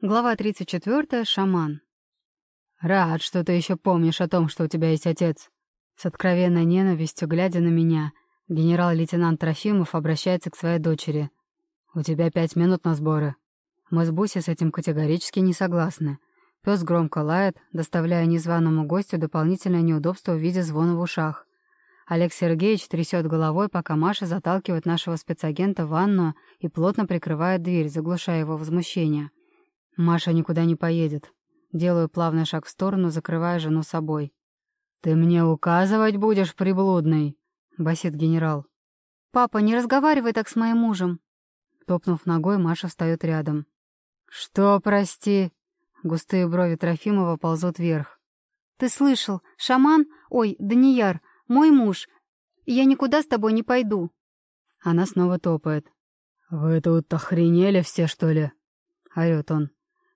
Глава 34. Шаман. «Рад, что ты еще помнишь о том, что у тебя есть отец». С откровенной ненавистью, глядя на меня, генерал-лейтенант Трофимов обращается к своей дочери. «У тебя пять минут на сборы». Мы с Буси с этим категорически не согласны. Пес громко лает, доставляя незваному гостю дополнительное неудобство в виде звона в ушах. Олег Сергеевич трясет головой, пока Маша заталкивает нашего спецагента в ванную и плотно прикрывает дверь, заглушая его возмущение. Маша никуда не поедет. Делаю плавный шаг в сторону, закрывая жену собой. «Ты мне указывать будешь, приблудный?» — басит генерал. «Папа, не разговаривай так с моим мужем!» Топнув ногой, Маша встает рядом. «Что, прости?» Густые брови Трофимова ползут вверх. «Ты слышал? Шаман? Ой, Данияр, мой муж. Я никуда с тобой не пойду». Она снова топает. «Вы тут охренели все, что ли?» — орёт он.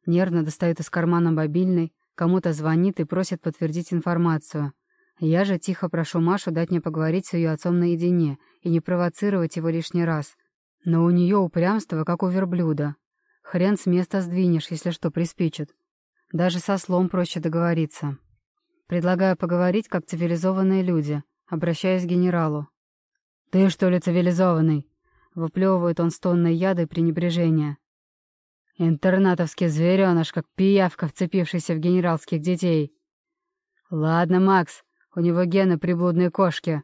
Нервно достает из кармана мобильный, кому-то звонит и просит подтвердить информацию. Я же тихо прошу Машу дать мне поговорить с ее отцом наедине и не провоцировать его лишний раз. Но у нее упрямство, как у верблюда. Хрен с места сдвинешь, если что приспичит. Даже со слом проще договориться. Предлагаю поговорить, как цивилизованные люди, обращаясь к генералу. «Ты что ли цивилизованный?» Выплевывает он с тонной яды пренебрежения. Интернатовский звереныш, как пиявка, вцепившийся в генералских детей. Ладно, Макс, у него гены приблудной кошки.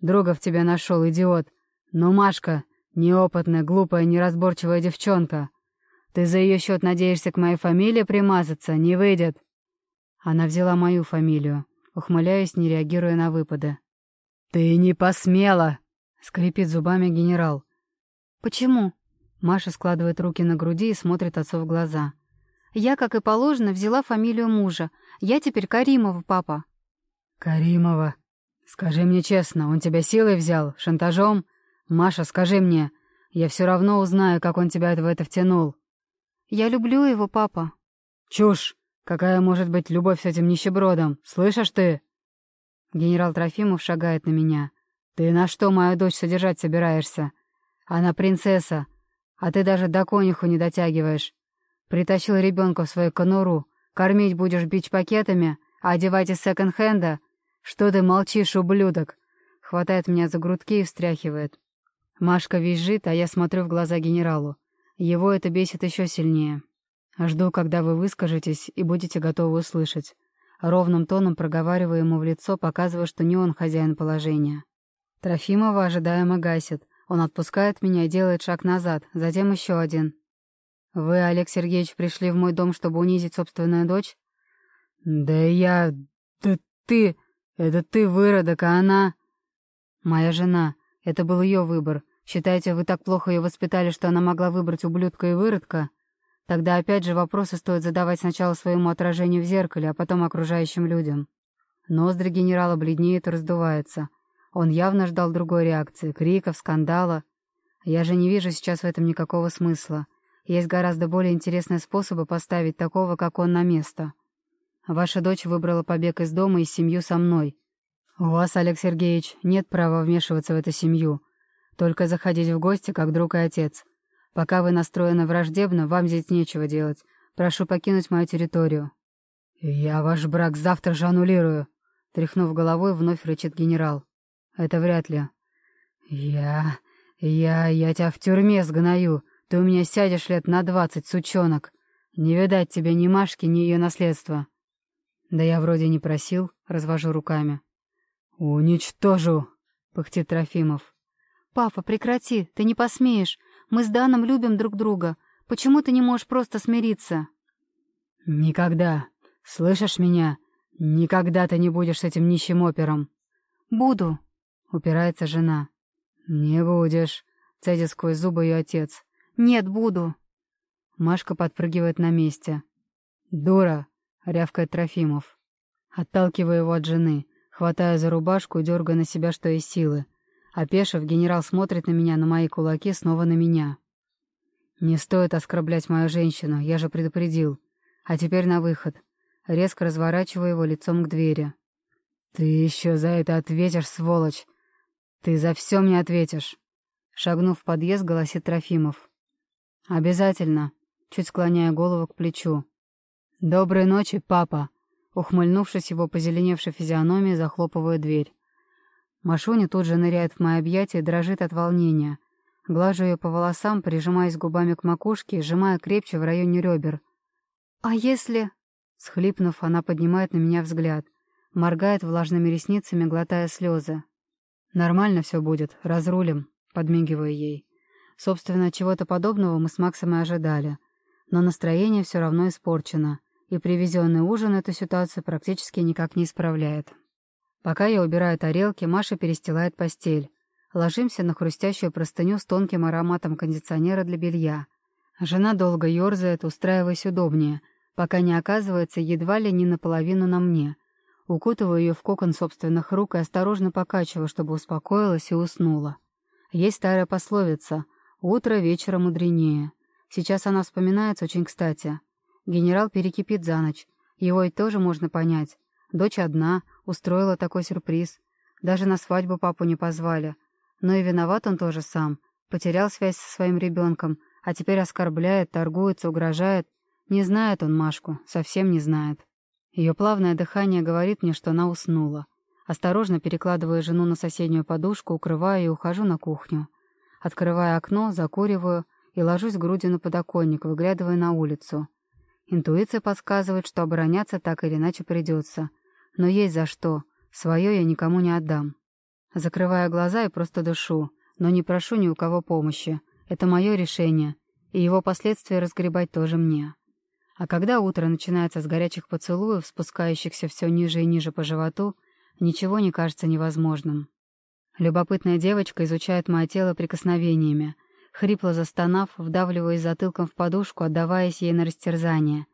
Друга в тебя нашел, идиот. Но Машка — неопытная, глупая, неразборчивая девчонка. Ты за ее счет надеешься к моей фамилии примазаться? Не выйдет. Она взяла мою фамилию, ухмыляясь, не реагируя на выпады. «Ты не посмела!» — скрипит зубами генерал. «Почему?» Маша складывает руки на груди и смотрит отцу в глаза. «Я, как и положено, взяла фамилию мужа. Я теперь Каримова, папа». «Каримова? Скажи мне честно, он тебя силой взял? Шантажом? Маша, скажи мне. Я все равно узнаю, как он тебя в это втянул». «Я люблю его, папа». «Чушь! Какая может быть любовь с этим нищебродом? Слышишь ты?» Генерал Трофимов шагает на меня. «Ты на что мою дочь содержать собираешься? Она принцесса, а ты даже до конюху не дотягиваешь. Притащил ребенка в свою конуру. Кормить будешь бич-пакетами, а одевать из секонд-хенда? Что ты молчишь, ублюдок?» Хватает меня за грудки и встряхивает. Машка визжит, а я смотрю в глаза генералу. Его это бесит еще сильнее. Жду, когда вы выскажетесь и будете готовы услышать. Ровным тоном проговариваю ему в лицо, показывая, что не он хозяин положения. Трофимова ожидаемо гасит. Он отпускает меня и делает шаг назад, затем еще один. «Вы, Олег Сергеевич, пришли в мой дом, чтобы унизить собственную дочь?» «Да я... Да ты... Это ты, выродок, а она...» «Моя жена. Это был ее выбор. Считаете, вы так плохо ее воспитали, что она могла выбрать ублюдка и выродка? Тогда опять же вопросы стоит задавать сначала своему отражению в зеркале, а потом окружающим людям». Ноздри генерала бледнеют и раздуваются. Он явно ждал другой реакции, криков, скандала. Я же не вижу сейчас в этом никакого смысла. Есть гораздо более интересные способы поставить такого, как он, на место. Ваша дочь выбрала побег из дома и семью со мной. У вас, Олег Сергеевич, нет права вмешиваться в эту семью. Только заходить в гости, как друг и отец. Пока вы настроены враждебно, вам здесь нечего делать. Прошу покинуть мою территорию». «Я ваш брак завтра же аннулирую», — тряхнув головой, вновь рычит генерал. Это вряд ли. Я... я... я тебя в тюрьме сгною. Ты у меня сядешь лет на двадцать, сучонок. Не видать тебе ни Машки, ни ее наследства. Да я вроде не просил, развожу руками. Уничтожу, пыхтит Трофимов. Папа, прекрати, ты не посмеешь. Мы с Даном любим друг друга. Почему ты не можешь просто смириться? Никогда. Слышишь меня? Никогда ты не будешь с этим нищим опером. Буду. Упирается жена. «Не будешь», — цедит сквозь зубы ее отец. «Нет, буду». Машка подпрыгивает на месте. «Дура!» — рявкает Трофимов. Отталкиваю его от жены, хватая за рубашку и дергая на себя, что из силы. Опешив, генерал смотрит на меня, на мои кулаки, снова на меня. «Не стоит оскорблять мою женщину, я же предупредил. А теперь на выход». Резко разворачиваю его лицом к двери. «Ты еще за это ответишь, сволочь!» «Ты за все мне ответишь!» Шагнув в подъезд, голосит Трофимов. «Обязательно!» чуть склоняя голову к плечу. «Доброй ночи, папа!» Ухмыльнувшись его позеленевшей физиономией, захлопываю дверь. Машуня тут же ныряет в мои объятия и дрожит от волнения. Глажу ее по волосам, прижимаясь губами к макушке и сжимая крепче в районе ребер. «А если...» Схлипнув, она поднимает на меня взгляд. Моргает влажными ресницами, глотая слезы. «Нормально все будет, разрулим», — подмигиваю ей. Собственно, чего-то подобного мы с Максом и ожидали. Но настроение все равно испорчено, и привезенный ужин эту ситуацию практически никак не исправляет. Пока я убираю тарелки, Маша перестилает постель. Ложимся на хрустящую простыню с тонким ароматом кондиционера для белья. Жена долго ерзает, устраиваясь удобнее, пока не оказывается едва ли не наполовину на мне. Укутываю ее в кокон собственных рук и осторожно покачиваю, чтобы успокоилась и уснула. Есть старая пословица «Утро вечера мудренее». Сейчас она вспоминается очень кстати. Генерал перекипит за ночь. Его ведь тоже можно понять. Дочь одна, устроила такой сюрприз. Даже на свадьбу папу не позвали. Но и виноват он тоже сам. Потерял связь со своим ребенком, а теперь оскорбляет, торгуется, угрожает. Не знает он Машку, совсем не знает. Ее плавное дыхание говорит мне, что она уснула. Осторожно перекладываю жену на соседнюю подушку, укрываю и ухожу на кухню. Открываю окно, закуриваю и ложусь грудью на подоконник, выглядывая на улицу. Интуиция подсказывает, что обороняться так или иначе придется — но есть за что. Свое я никому не отдам. Закрываю глаза и просто дышу, но не прошу ни у кого помощи. Это мое решение, и его последствия разгребать тоже мне. А когда утро начинается с горячих поцелуев, спускающихся все ниже и ниже по животу, ничего не кажется невозможным. Любопытная девочка изучает мое тело прикосновениями, хрипло застонав, вдавливаясь затылком в подушку, отдаваясь ей на растерзание.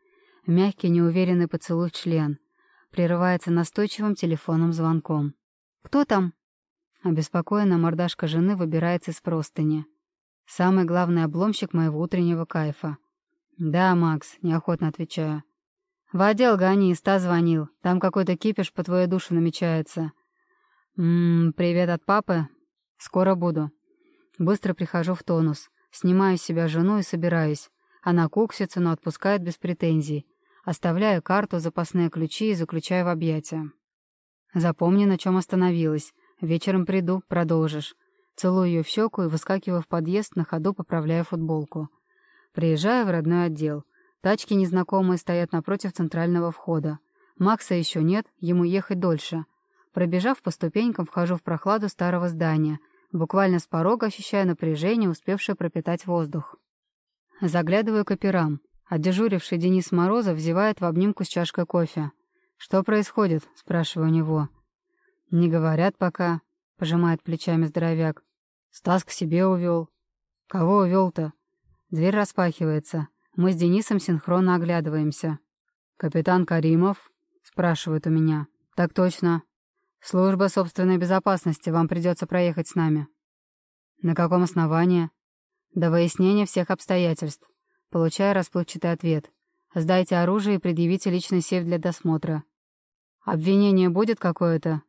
Мягкий, неуверенный поцелуй в член — прерывается настойчивым телефонным звонком. «Кто там?» Обеспокоенная мордашка жены выбирается из простыни. Самый главный обломщик моего утреннего кайфа. «Да, Макс», — неохотно отвечаю. «В отдел гони, Ста звонил. Там какой-то кипиш по твою душу намечается». «Ммм, привет от папы. Скоро буду». Быстро прихожу в тонус. Снимаю с себя жену и собираюсь. Она куксится, но отпускает без претензий. Оставляю карту, запасные ключи и заключаю в объятия. Запомни, на чем остановилась. Вечером приду, продолжишь. Целую ее в щеку и выскакиваю в подъезд, на ходу поправляя футболку. Приезжаю в родной отдел. Тачки незнакомые стоят напротив центрального входа. Макса еще нет, ему ехать дольше. Пробежав по ступенькам, вхожу в прохладу старого здания. Буквально с порога ощущаю напряжение, успевшее пропитать воздух. Заглядываю к операм. А дежуривший Денис Морозов зевает в обнимку с чашкой кофе. «Что происходит?» — спрашиваю у него. «Не говорят пока», — пожимает плечами здоровяк. «Стас к себе увел». «Кого увел-то?» Дверь распахивается. Мы с Денисом синхронно оглядываемся. «Капитан Каримов?» — спрашивает у меня. «Так точно. Служба собственной безопасности. Вам придется проехать с нами». «На каком основании?» «До выяснения всех обстоятельств. Получаю расплывчатый ответ. «Сдайте оружие и предъявите личный сейф для досмотра». «Обвинение будет какое-то?»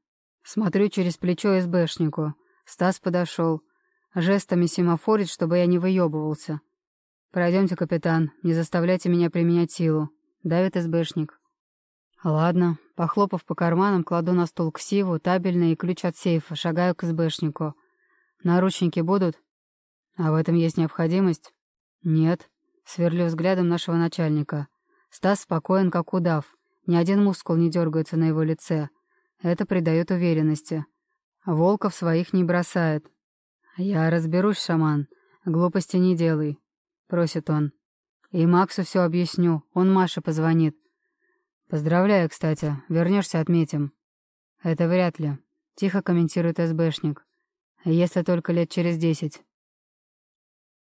Смотрю через плечо СБшнику. Стас подошел. Жестами семафорит, чтобы я не выебывался. «Пройдемте, капитан, не заставляйте меня применять силу», — давит СБшник. «Ладно». Похлопав по карманам, кладу на стол ксиву, табельный и ключ от сейфа, шагаю к СБшнику. «Наручники будут?» «А в этом есть необходимость?» «Нет». Сверлю взглядом нашего начальника. Стас спокоен, как удав. Ни один мускул не дергается на его лице. Это придает уверенности. Волков своих не бросает. «Я разберусь, шаман. Глупости не делай», — просит он. «И Максу все объясню. Он Маше позвонит». «Поздравляю, кстати. Вернешься, отметим». «Это вряд ли», — тихо комментирует СБшник. «Если только лет через десять».